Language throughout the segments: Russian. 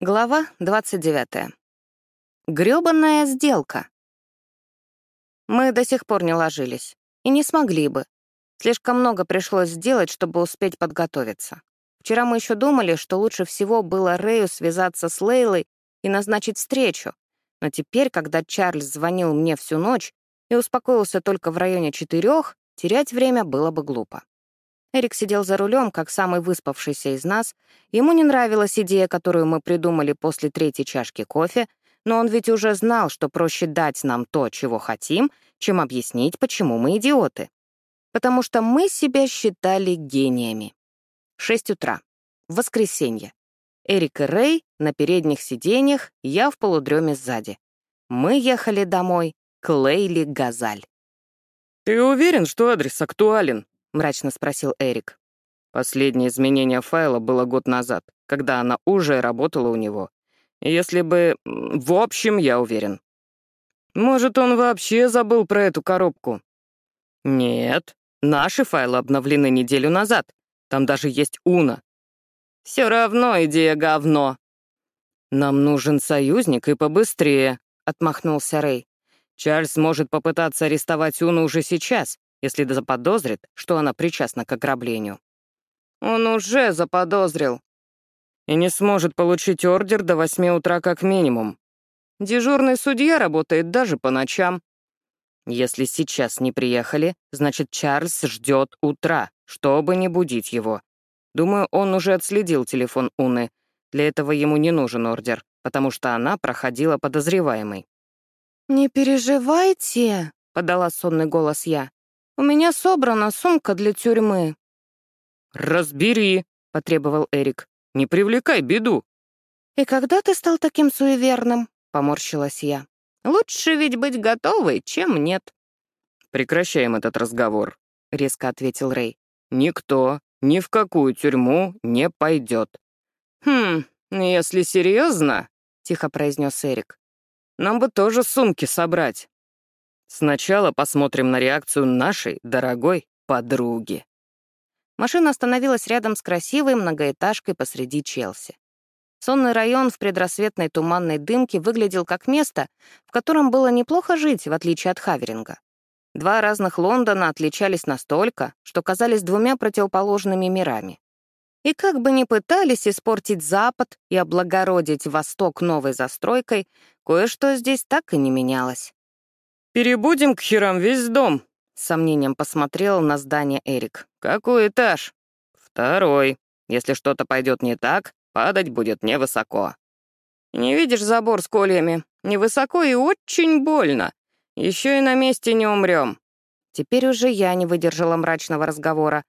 Глава 29. Грёбаная сделка. Мы до сих пор не ложились. И не смогли бы. Слишком много пришлось сделать, чтобы успеть подготовиться. Вчера мы еще думали, что лучше всего было Рэю связаться с Лейлой и назначить встречу. Но теперь, когда Чарльз звонил мне всю ночь и успокоился только в районе четырех, терять время было бы глупо. Эрик сидел за рулем, как самый выспавшийся из нас. Ему не нравилась идея, которую мы придумали после третьей чашки кофе, но он ведь уже знал, что проще дать нам то, чего хотим, чем объяснить, почему мы идиоты. Потому что мы себя считали гениями. Шесть утра. Воскресенье. Эрик и Рэй на передних сиденьях, я в полудреме сзади. Мы ехали домой к Лейли Газаль. «Ты уверен, что адрес актуален?» — мрачно спросил Эрик. Последнее изменение файла было год назад, когда она уже работала у него. Если бы... В общем, я уверен. Может, он вообще забыл про эту коробку? Нет, наши файлы обновлены неделю назад. Там даже есть Уна. Все равно идея говно. Нам нужен союзник и побыстрее, отмахнулся Рэй. Чарльз может попытаться арестовать Уну уже сейчас, если заподозрит, что она причастна к ограблению. Он уже заподозрил. И не сможет получить ордер до восьми утра как минимум. Дежурный судья работает даже по ночам. Если сейчас не приехали, значит, Чарльз ждет утра, чтобы не будить его. Думаю, он уже отследил телефон Уны. Для этого ему не нужен ордер, потому что она проходила подозреваемой. «Не переживайте», — подала сонный голос я. У меня собрана сумка для тюрьмы». «Разбери», — потребовал Эрик. «Не привлекай беду». «И когда ты стал таким суеверным?» — поморщилась я. «Лучше ведь быть готовой, чем нет». «Прекращаем этот разговор», — резко ответил Рэй. «Никто ни в какую тюрьму не пойдет». «Хм, если серьезно», — тихо произнес Эрик, «нам бы тоже сумки собрать». Сначала посмотрим на реакцию нашей дорогой подруги. Машина остановилась рядом с красивой многоэтажкой посреди Челси. Сонный район в предрассветной туманной дымке выглядел как место, в котором было неплохо жить, в отличие от Хаверинга. Два разных Лондона отличались настолько, что казались двумя противоположными мирами. И как бы ни пытались испортить Запад и облагородить Восток новой застройкой, кое-что здесь так и не менялось. «Перебудем к херам весь дом», — сомнением посмотрел на здание Эрик. «Какой этаж?» «Второй. Если что-то пойдет не так, падать будет невысоко». «Не видишь забор с кольями? Невысоко и очень больно. Еще и на месте не умрем». Теперь уже я не выдержала мрачного разговора.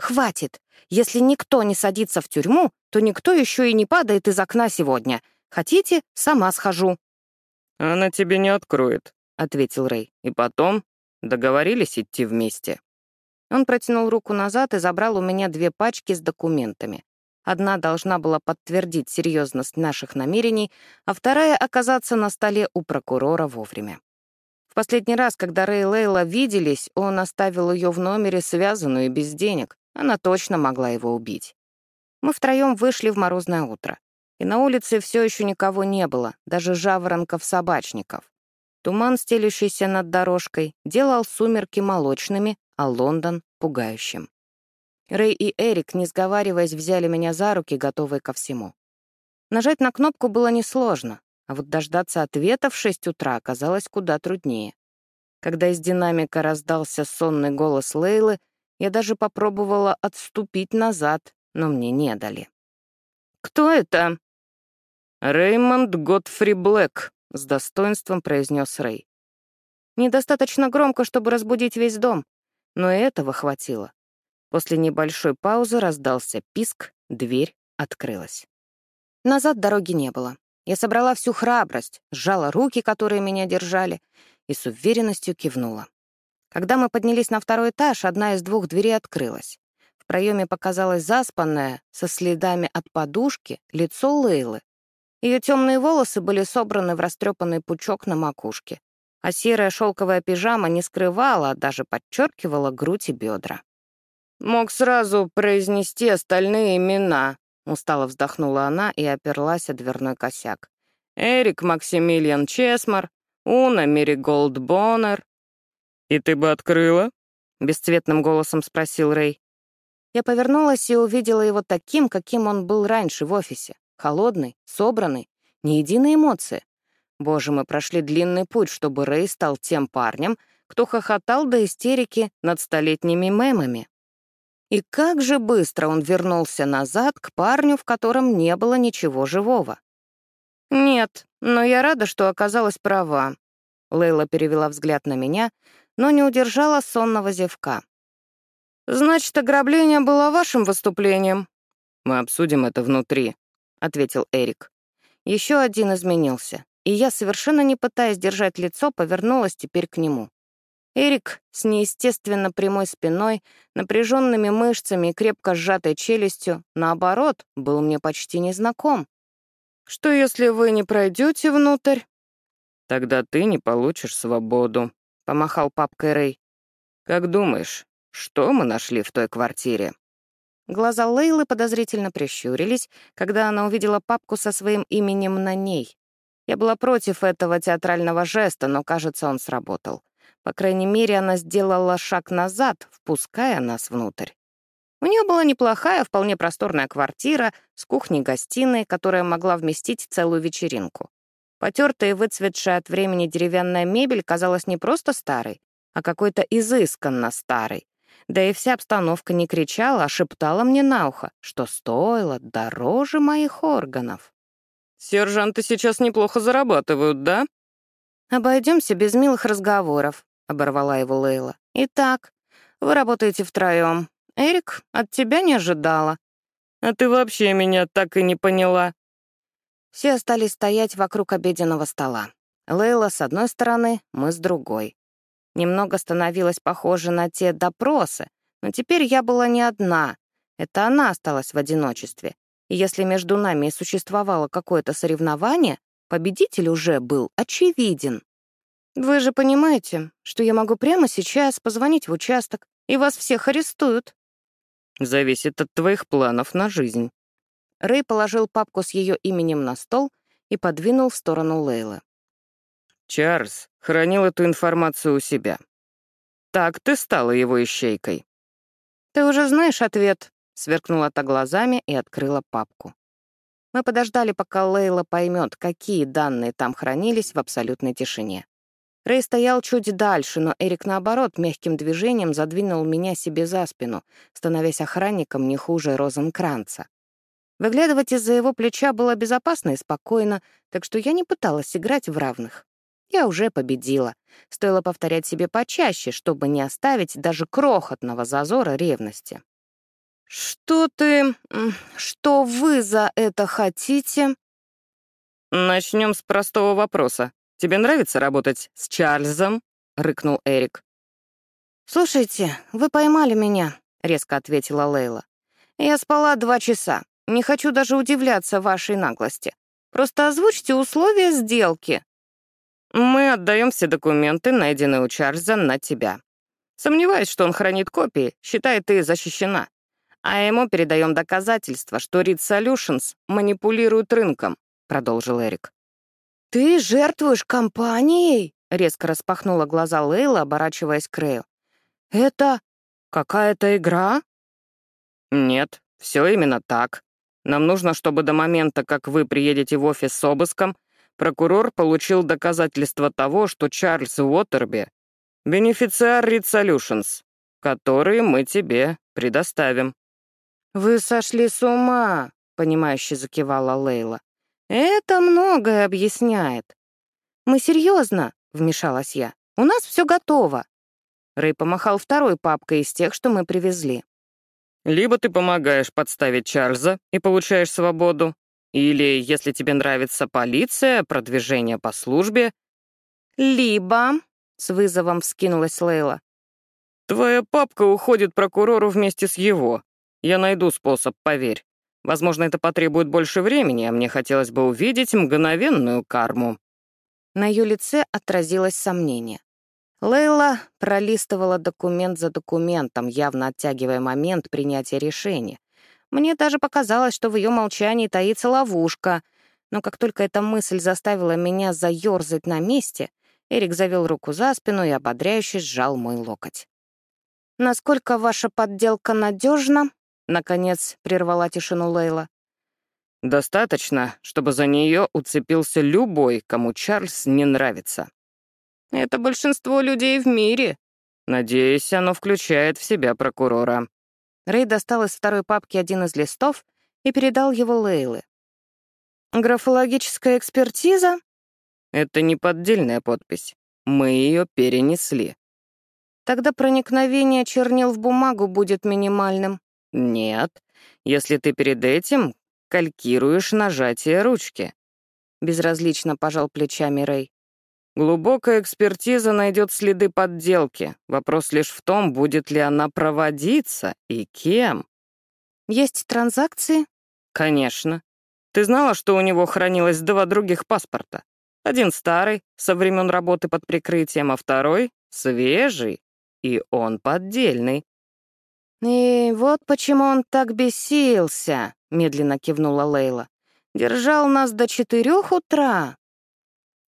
«Хватит! Если никто не садится в тюрьму, то никто еще и не падает из окна сегодня. Хотите, сама схожу». «Она тебе не откроет», — ответил Рэй. «И потом договорились идти вместе». Он протянул руку назад и забрал у меня две пачки с документами. Одна должна была подтвердить серьезность наших намерений, а вторая — оказаться на столе у прокурора вовремя. В последний раз, когда Рэй и Лейла виделись, он оставил ее в номере связанную и без денег. Она точно могла его убить. Мы втроем вышли в морозное утро. И на улице все еще никого не было, даже жаворонков-собачников. Туман, стелющийся над дорожкой, делал сумерки молочными, а Лондон — пугающим. Рэй и Эрик, не сговариваясь, взяли меня за руки, готовые ко всему. Нажать на кнопку было несложно, а вот дождаться ответа в шесть утра оказалось куда труднее. Когда из динамика раздался сонный голос Лейлы, я даже попробовала отступить назад, но мне не дали. «Кто это?» «Реймонд Готфри Блэк», с достоинством произнес Рэй. Недостаточно громко, чтобы разбудить весь дом, но этого хватило. После небольшой паузы раздался писк, дверь открылась. Назад дороги не было. Я собрала всю храбрость, сжала руки, которые меня держали, и с уверенностью кивнула. Когда мы поднялись на второй этаж, одна из двух дверей открылась. В проеме показалось заспанное, со следами от подушки, лицо Лейлы, ее темные волосы были собраны в растрепанный пучок на макушке, а серая шелковая пижама не скрывала, а даже подчеркивала грудь и бедра. «Мог сразу произнести остальные имена», — устало вздохнула она и оперлась о дверной косяк. «Эрик Максимилиан Чесмар, Уна Мериголд Боннер». «И ты бы открыла?» — бесцветным голосом спросил Рэй. Я повернулась и увидела его таким, каким он был раньше в офисе. Холодный, собранный, ни единой эмоции. Боже, мы прошли длинный путь, чтобы Рэй стал тем парнем, кто хохотал до истерики над столетними мемами. И как же быстро он вернулся назад к парню, в котором не было ничего живого. «Нет, но я рада, что оказалась права». Лейла перевела взгляд на меня, но не удержала сонного зевка. «Значит, ограбление было вашим выступлением?» «Мы обсудим это внутри», — ответил Эрик. Еще один изменился, и я, совершенно не пытаясь держать лицо, повернулась теперь к нему. Эрик с неестественно прямой спиной, напряженными мышцами и крепко сжатой челюстью, наоборот, был мне почти незнаком. «Что, если вы не пройдете внутрь?» «Тогда ты не получишь свободу», — помахал папкой Рэй. «Как думаешь, что мы нашли в той квартире?» Глаза Лейлы подозрительно прищурились, когда она увидела папку со своим именем на ней. Я была против этого театрального жеста, но, кажется, он сработал. По крайней мере, она сделала шаг назад, впуская нас внутрь. У нее была неплохая, вполне просторная квартира с кухней-гостиной, которая могла вместить целую вечеринку. Потертая и выцветшая от времени деревянная мебель казалась не просто старой, а какой-то изысканно старой. Да и вся обстановка не кричала, а шептала мне на ухо, что стоило дороже моих органов. «Сержанты сейчас неплохо зарабатывают, да?» «Обойдемся без милых разговоров», — оборвала его Лейла. «Итак, вы работаете втроем. Эрик, от тебя не ожидала». «А ты вообще меня так и не поняла». Все остались стоять вокруг обеденного стола. Лейла с одной стороны, мы с другой. Немного становилось похоже на те допросы, но теперь я была не одна. Это она осталась в одиночестве. И если между нами и существовало какое-то соревнование, победитель уже был очевиден. Вы же понимаете, что я могу прямо сейчас позвонить в участок, и вас всех арестуют. Зависит от твоих планов на жизнь. Рэй положил папку с ее именем на стол и подвинул в сторону Лейлы. Чарльз хранил эту информацию у себя. Так ты стала его ищейкой. Ты уже знаешь ответ, сверкнула та глазами и открыла папку. Мы подождали, пока Лейла поймет, какие данные там хранились в абсолютной тишине. Рэй стоял чуть дальше, но Эрик, наоборот, мягким движением задвинул меня себе за спину, становясь охранником не хуже Розенкранца. Выглядывать из-за его плеча было безопасно и спокойно, так что я не пыталась играть в равных. Я уже победила. Стоило повторять себе почаще, чтобы не оставить даже крохотного зазора ревности. «Что ты... что вы за это хотите?» «Начнем с простого вопроса. Тебе нравится работать с Чарльзом?» — рыкнул Эрик. «Слушайте, вы поймали меня», — резко ответила Лейла. «Я спала два часа. Не хочу даже удивляться вашей наглости. Просто озвучьте условия сделки». «Мы отдаем все документы, найденные у Чарльза, на тебя. Сомневаюсь, что он хранит копии, считай, ты защищена. А ему передаем доказательства, что Reed Solutions манипулирует рынком», — продолжил Эрик. «Ты жертвуешь компанией?» — резко распахнула глаза Лейла, оборачиваясь к Рэю. «Это какая-то игра?» «Нет, все именно так. Нам нужно, чтобы до момента, как вы приедете в офис с обыском, прокурор получил доказательства того, что Чарльз Уотерби — бенефициар Reed Solutions, которые мы тебе предоставим». «Вы сошли с ума», — понимающе закивала Лейла. Это многое объясняет. Мы серьезно, вмешалась я. У нас все готово. Рэй помахал второй папкой из тех, что мы привезли. Либо ты помогаешь подставить Чарльза и получаешь свободу, или, если тебе нравится полиция, продвижение по службе. Либо, с вызовом вскинулась Лейла. Твоя папка уходит прокурору вместе с его. Я найду способ, поверь. Возможно, это потребует больше времени, а мне хотелось бы увидеть мгновенную карму». На ее лице отразилось сомнение. Лейла пролистывала документ за документом, явно оттягивая момент принятия решения. Мне даже показалось, что в ее молчании таится ловушка, но как только эта мысль заставила меня заерзать на месте, Эрик завел руку за спину и ободряюще сжал мой локоть. «Насколько ваша подделка надежна?» — наконец прервала тишину Лейла. «Достаточно, чтобы за нее уцепился любой, кому Чарльз не нравится». «Это большинство людей в мире». «Надеюсь, оно включает в себя прокурора». Рэй достал из второй папки один из листов и передал его Лейлы. «Графологическая экспертиза?» «Это не поддельная подпись. Мы ее перенесли». «Тогда проникновение чернил в бумагу будет минимальным». «Нет, если ты перед этим калькируешь нажатие ручки». Безразлично пожал плечами Рэй. Глубокая экспертиза найдет следы подделки. Вопрос лишь в том, будет ли она проводиться и кем. Есть транзакции? Конечно. Ты знала, что у него хранилось два других паспорта? Один старый, со времен работы под прикрытием, а второй — свежий, и он поддельный. «И вот почему он так бесился», — медленно кивнула Лейла. «Держал нас до четырех утра».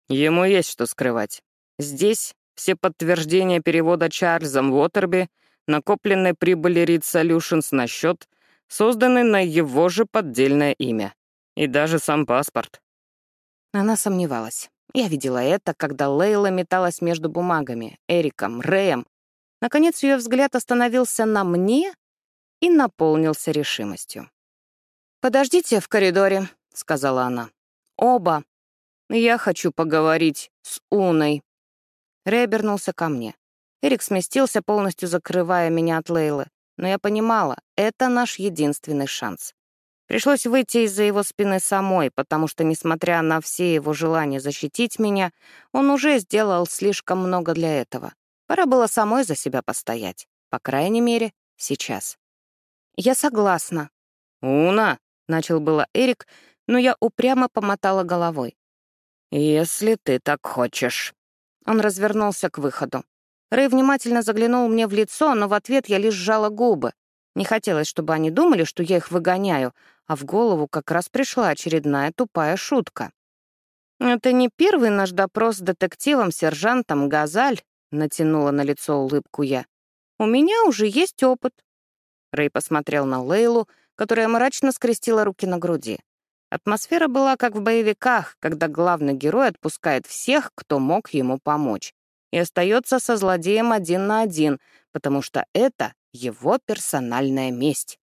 Ему есть что скрывать. Здесь все подтверждения перевода Чарльзом Уотерби, накопленной прибыли Reed Solutions на счет, созданы на его же поддельное имя. И даже сам паспорт. Она сомневалась. Я видела это, когда Лейла металась между бумагами, Эриком, Рэем. Наконец ее взгляд остановился на мне и наполнился решимостью. «Подождите в коридоре», — сказала она. «Оба я хочу поговорить с Уной». Рэй обернулся ко мне. Эрик сместился, полностью закрывая меня от Лейлы. Но я понимала, это наш единственный шанс. Пришлось выйти из-за его спины самой, потому что, несмотря на все его желания защитить меня, он уже сделал слишком много для этого. Пора было самой за себя постоять. По крайней мере, сейчас. «Я согласна». «Уна!» — начал было Эрик, но я упрямо помотала головой. «Если ты так хочешь». Он развернулся к выходу. Рэй внимательно заглянул мне в лицо, но в ответ я лишь сжала губы. Не хотелось, чтобы они думали, что я их выгоняю, а в голову как раз пришла очередная тупая шутка. «Это не первый наш допрос с детективом-сержантом Газаль», — натянула на лицо улыбку я. «У меня уже есть опыт». Рэй посмотрел на Лейлу, которая мрачно скрестила руки на груди. Атмосфера была как в боевиках, когда главный герой отпускает всех, кто мог ему помочь, и остается со злодеем один на один, потому что это его персональная месть.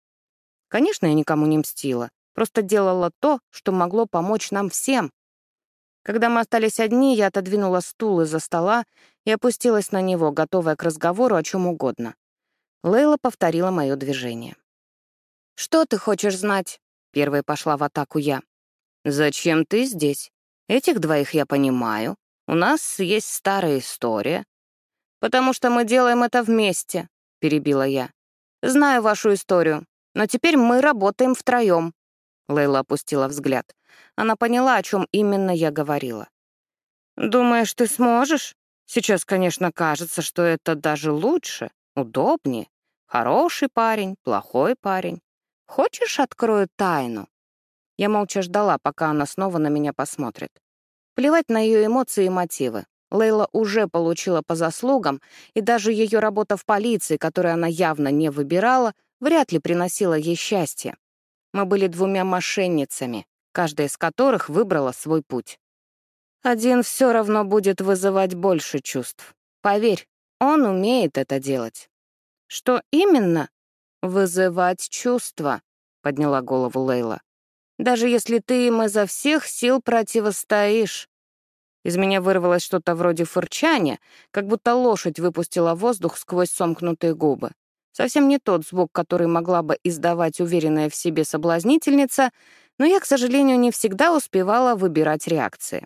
Конечно, я никому не мстила, просто делала то, что могло помочь нам всем. Когда мы остались одни, я отодвинула стул из-за стола и опустилась на него, готовая к разговору о чем угодно. Лейла повторила мое движение. «Что ты хочешь знать?» Первой пошла в атаку я. «Зачем ты здесь? Этих двоих я понимаю. У нас есть старая история». «Потому что мы делаем это вместе», — перебила я. «Знаю вашу историю, но теперь мы работаем втроем». Лейла опустила взгляд. Она поняла, о чем именно я говорила. «Думаешь, ты сможешь? Сейчас, конечно, кажется, что это даже лучше, удобнее. Хороший парень, плохой парень. Хочешь, открою тайну?» Я молча ждала, пока она снова на меня посмотрит. Плевать на ее эмоции и мотивы. Лейла уже получила по заслугам, и даже ее работа в полиции, которую она явно не выбирала, вряд ли приносила ей счастье. Мы были двумя мошенницами, каждая из которых выбрала свой путь. Один все равно будет вызывать больше чувств. Поверь, он умеет это делать. Что именно? «Вызывать чувства», — подняла голову Лейла. «Даже если ты им изо всех сил противостоишь». Из меня вырвалось что-то вроде фырчания, как будто лошадь выпустила воздух сквозь сомкнутые губы. Совсем не тот звук, который могла бы издавать уверенная в себе соблазнительница, но я, к сожалению, не всегда успевала выбирать реакции.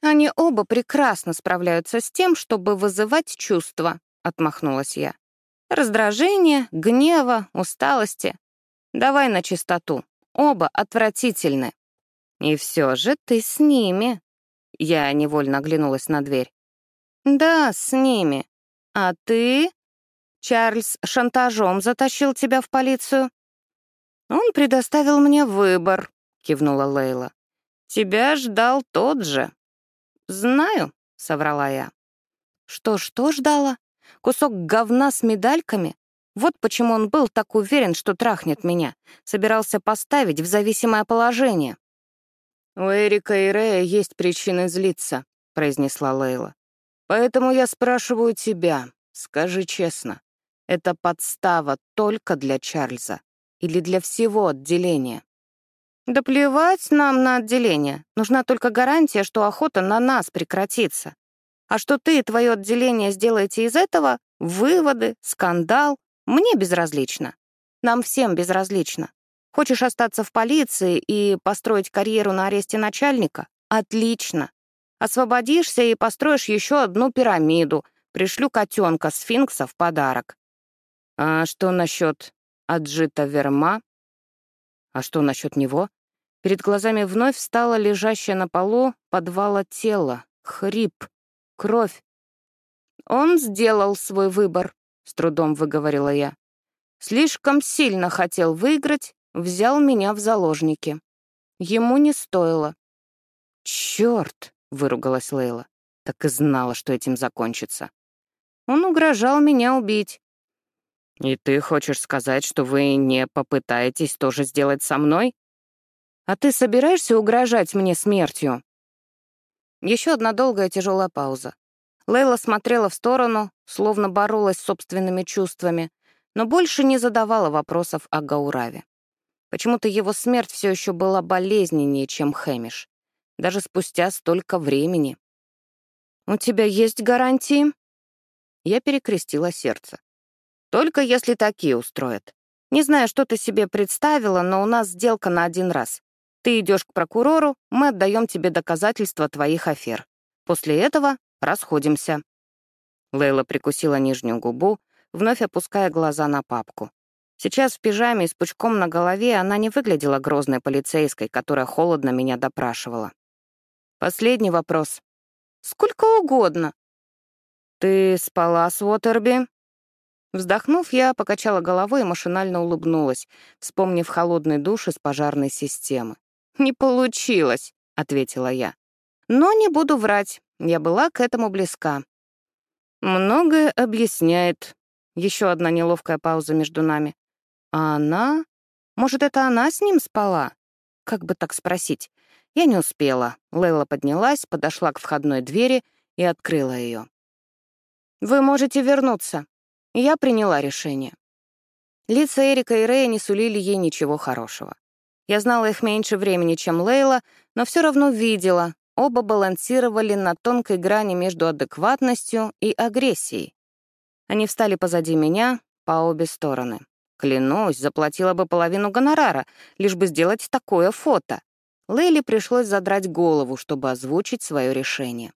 «Они оба прекрасно справляются с тем, чтобы вызывать чувства», — отмахнулась я. Раздражения, гнева, усталости. Давай на чистоту. Оба отвратительны. И все же ты с ними. Я невольно оглянулась на дверь. Да, с ними. А ты? Чарльз шантажом затащил тебя в полицию? «Он предоставил мне выбор», — кивнула Лейла. «Тебя ждал тот же». «Знаю», — соврала я. «Что-что ждала? Кусок говна с медальками? Вот почему он был так уверен, что трахнет меня. Собирался поставить в зависимое положение». «У Эрика и Рея есть причины злиться», — произнесла Лейла. «Поэтому я спрашиваю тебя, скажи честно, это подстава только для Чарльза или для всего отделения?» «Да плевать нам на отделение. Нужна только гарантия, что охота на нас прекратится. А что ты и твое отделение сделаете из этого — выводы, скандал — мне безразлично. Нам всем безразлично. Хочешь остаться в полиции и построить карьеру на аресте начальника? Отлично. Освободишься и построишь еще одну пирамиду. Пришлю котенка сфинкса в подарок. А что насчет Аджита Верма? А что насчет него? Перед глазами вновь встало лежащее на полу подвала тело, хрип, кровь. «Он сделал свой выбор», — с трудом выговорила я. «Слишком сильно хотел выиграть, взял меня в заложники. Ему не стоило». «Чёрт!» — выругалась Лейла. Так и знала, что этим закончится. Он угрожал меня убить. «И ты хочешь сказать, что вы не попытаетесь тоже сделать со мной?» «А ты собираешься угрожать мне смертью?» Еще одна долгая тяжелая пауза. Лейла смотрела в сторону, словно боролась с собственными чувствами, но больше не задавала вопросов о Гаураве. Почему-то его смерть все еще была болезненнее, чем Хэмиш. Даже спустя столько времени. «У тебя есть гарантии?» Я перекрестила сердце. Только если такие устроят. Не знаю, что ты себе представила, но у нас сделка на один раз. Ты идешь к прокурору, мы отдаем тебе доказательства твоих афер. После этого расходимся». Лейла прикусила нижнюю губу, вновь опуская глаза на папку. Сейчас в пижаме и с пучком на голове она не выглядела грозной полицейской, которая холодно меня допрашивала. Последний вопрос. «Сколько угодно». «Ты спала с Уотерби?» Вздохнув, я покачала головой и машинально улыбнулась, вспомнив холодный душ из пожарной системы. «Не получилось», — ответила я. «Но не буду врать, я была к этому близка». «Многое объясняет». Еще одна неловкая пауза между нами. «А она? Может, это она с ним спала?» Как бы так спросить? Я не успела. Лейла поднялась, подошла к входной двери и открыла ее. «Вы можете вернуться», я приняла решение. Лица Эрика и Рэя не сулили ей ничего хорошего. Я знала их меньше времени, чем Лейла, но все равно видела, оба балансировали на тонкой грани между адекватностью и агрессией. Они встали позади меня по обе стороны. Клянусь, заплатила бы половину гонорара, лишь бы сделать такое фото. Лейли пришлось задрать голову, чтобы озвучить свое решение.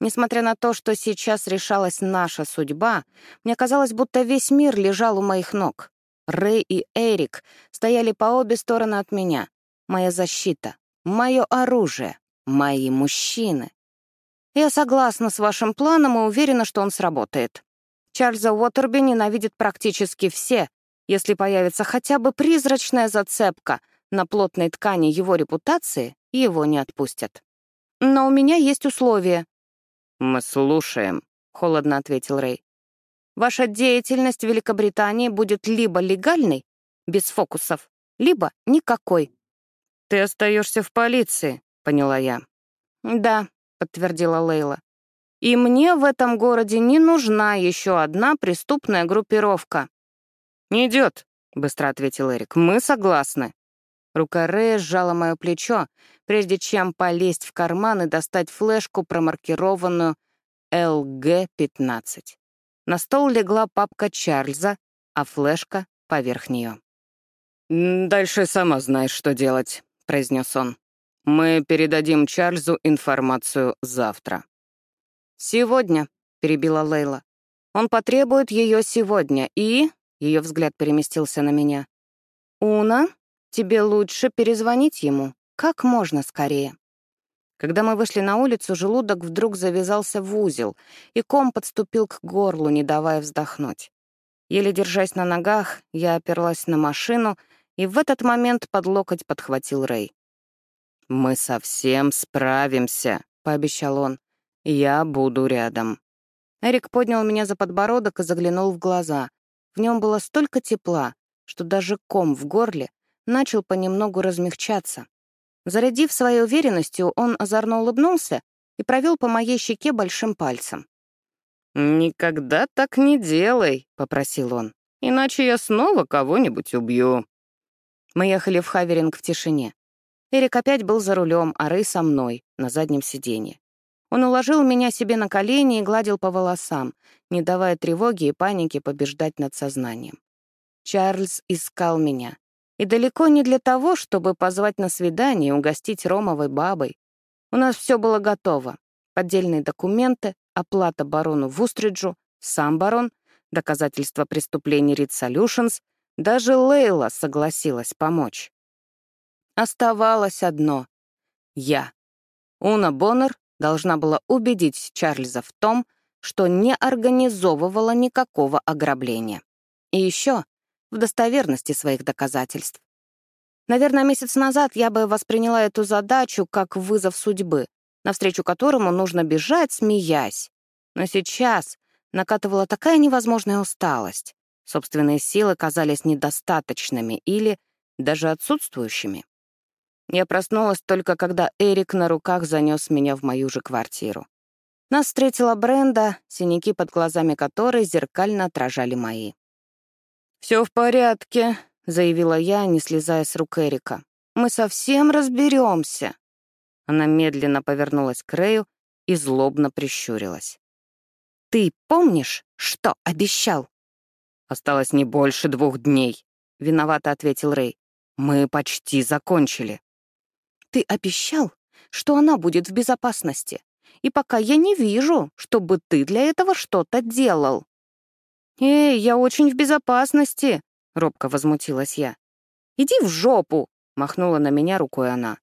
Несмотря на то, что сейчас решалась наша судьба, мне казалось, будто весь мир лежал у моих ног. Рэй и Эрик стояли по обе стороны от меня. Моя защита, мое оружие, мои мужчины. Я согласна с вашим планом и уверена, что он сработает. Чарльза Уотерби ненавидит практически все, если появится хотя бы призрачная зацепка на плотной ткани его репутации, его не отпустят. Но у меня есть условия, «Мы слушаем», — холодно ответил Рэй. «Ваша деятельность в Великобритании будет либо легальной, без фокусов, либо никакой». «Ты остаешься в полиции», — поняла я. «Да», — подтвердила Лейла. «И мне в этом городе не нужна еще одна преступная группировка». «Идет», — быстро ответил Эрик. «Мы согласны». Рука Рэя сжала мое плечо, прежде чем полезть в карман и достать флешку, промаркированную LG-15. На стол легла папка Чарльза, а флешка поверх нее. «Дальше сама знаешь, что делать», — произнес он. «Мы передадим Чарльзу информацию завтра». «Сегодня», — перебила Лейла. «Он потребует ее сегодня, и...» — ее взгляд переместился на меня. «Уна, тебе лучше перезвонить ему как можно скорее». Когда мы вышли на улицу, желудок вдруг завязался в узел, и ком подступил к горлу, не давая вздохнуть. Еле держась на ногах, я оперлась на машину И в этот момент под локоть подхватил Рэй. «Мы совсем справимся», — пообещал он. «Я буду рядом». Эрик поднял меня за подбородок и заглянул в глаза. В нем было столько тепла, что даже ком в горле начал понемногу размягчаться. Зарядив своей уверенностью, он озорно улыбнулся и провел по моей щеке большим пальцем. «Никогда так не делай», — попросил он, «иначе я снова кого-нибудь убью». Мы ехали в Хаверинг в тишине. Эрик опять был за рулем, а Рэй со мной, на заднем сиденье. Он уложил меня себе на колени и гладил по волосам, не давая тревоги и панике побеждать над сознанием. Чарльз искал меня. И далеко не для того, чтобы позвать на свидание и угостить ромовой бабой. У нас все было готово. Поддельные документы, оплата барону Вустриджу, сам барон, доказательства преступлений Reed Solutions, даже Лейла согласилась помочь. Оставалось одно — я. Уна Боннер должна была убедить Чарльза в том, что не организовывала никакого ограбления. И еще в достоверности своих доказательств. Наверное, месяц назад я бы восприняла эту задачу как вызов судьбы, навстречу которому нужно бежать, смеясь. Но сейчас накатывала такая невозможная усталость. Собственные силы казались недостаточными или даже отсутствующими. Я проснулась только когда Эрик на руках занес меня в мою же квартиру. Нас встретила Бренда, синяки под глазами которой зеркально отражали мои. Все в порядке», — заявила я, не слезая с рук Эрика. «Мы совсем разберемся. Она медленно повернулась к Рэю и злобно прищурилась. «Ты помнишь, что обещал?» «Осталось не больше двух дней», — виновато ответил Рэй. «Мы почти закончили». Ты обещал, что она будет в безопасности, и пока я не вижу, чтобы ты для этого что-то делал». «Эй, я очень в безопасности», — робко возмутилась я. «Иди в жопу», — махнула на меня рукой она.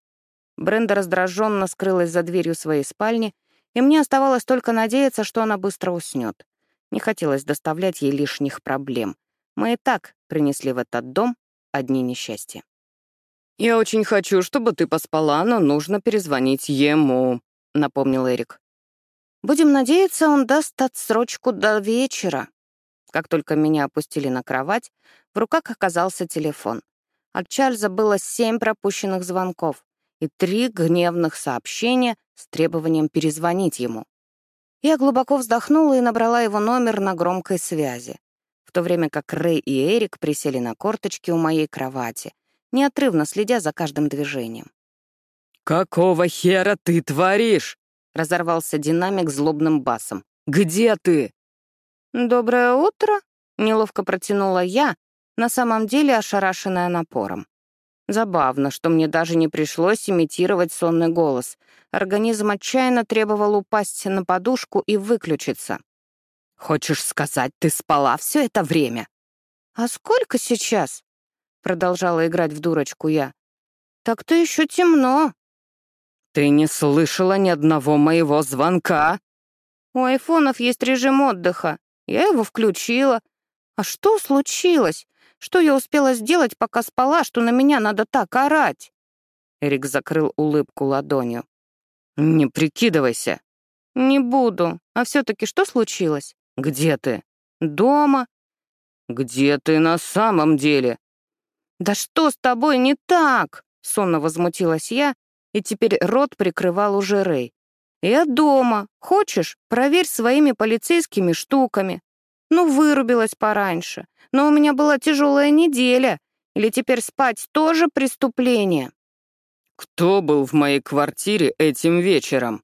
Бренда раздраженно скрылась за дверью своей спальни, и мне оставалось только надеяться, что она быстро уснет. Не хотелось доставлять ей лишних проблем. Мы и так принесли в этот дом одни несчастья. «Я очень хочу, чтобы ты поспала, но нужно перезвонить ему», — напомнил Эрик. «Будем надеяться, он даст отсрочку до вечера». Как только меня опустили на кровать, в руках оказался телефон. От Чарльза было семь пропущенных звонков и три гневных сообщения с требованием перезвонить ему. Я глубоко вздохнула и набрала его номер на громкой связи, в то время как Рэй и Эрик присели на корточки у моей кровати — неотрывно следя за каждым движением. «Какого хера ты творишь?» — разорвался динамик злобным басом. «Где ты?» «Доброе утро», — неловко протянула я, на самом деле ошарашенная напором. Забавно, что мне даже не пришлось имитировать сонный голос. Организм отчаянно требовал упасть на подушку и выключиться. «Хочешь сказать, ты спала все это время?» «А сколько сейчас?» Продолжала играть в дурочку я. «Так-то еще темно». «Ты не слышала ни одного моего звонка?» «У айфонов есть режим отдыха. Я его включила. А что случилось? Что я успела сделать, пока спала, что на меня надо так орать?» Эрик закрыл улыбку ладонью. «Не прикидывайся». «Не буду. А все-таки что случилось?» «Где ты?» «Дома». «Где ты на самом деле?» «Да что с тобой не так?» — сонно возмутилась я, и теперь рот прикрывал уже Рэй. «Я дома. Хочешь, проверь своими полицейскими штуками. Ну, вырубилась пораньше. Но у меня была тяжелая неделя. Или теперь спать тоже преступление?» «Кто был в моей квартире этим вечером?»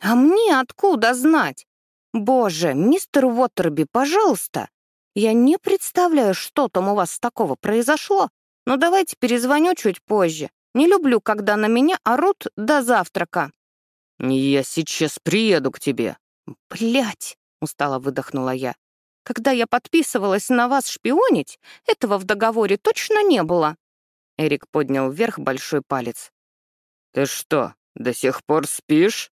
«А мне откуда знать? Боже, мистер Уоттерби, пожалуйста, я не представляю, что там у вас такого произошло, но давайте перезвоню чуть позже. Не люблю, когда на меня орут до завтрака». «Я сейчас приеду к тебе». Блять, устало выдохнула я. «Когда я подписывалась на вас шпионить, этого в договоре точно не было». Эрик поднял вверх большой палец. «Ты что, до сих пор спишь?»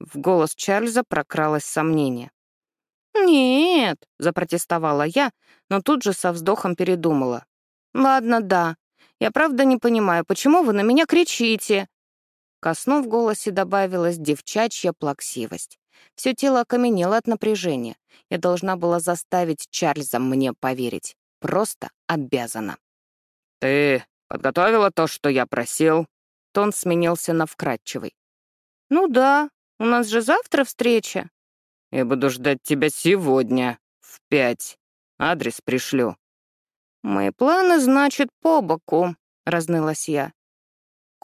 В голос Чарльза прокралось сомнение. «Нет», — запротестовала я, но тут же со вздохом передумала. «Ладно, да. Я правда не понимаю, почему вы на меня кричите?» Ко сну в голосе добавилась девчачья плаксивость. Все тело окаменело от напряжения. Я должна была заставить Чарльза мне поверить. Просто обязана. «Ты подготовила то, что я просил?» Тон сменился на вкрадчивый. «Ну да, у нас же завтра встреча». «Я буду ждать тебя сегодня в пять. Адрес пришлю». «Мои планы, значит, по боку», — разнылась я.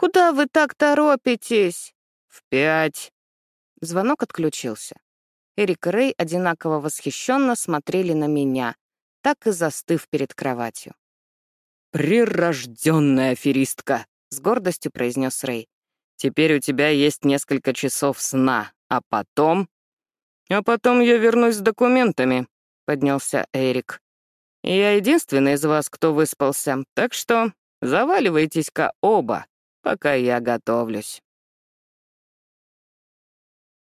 «Куда вы так торопитесь?» «В пять». Звонок отключился. Эрик и Рэй одинаково восхищенно смотрели на меня, так и застыв перед кроватью. «Прирожденная аферистка», — с гордостью произнес Рэй. «Теперь у тебя есть несколько часов сна, а потом...» «А потом я вернусь с документами», — поднялся Эрик. «Я единственный из вас, кто выспался, так что заваливайтесь-ка оба, пока я готовлюсь».